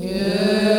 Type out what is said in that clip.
Yeah.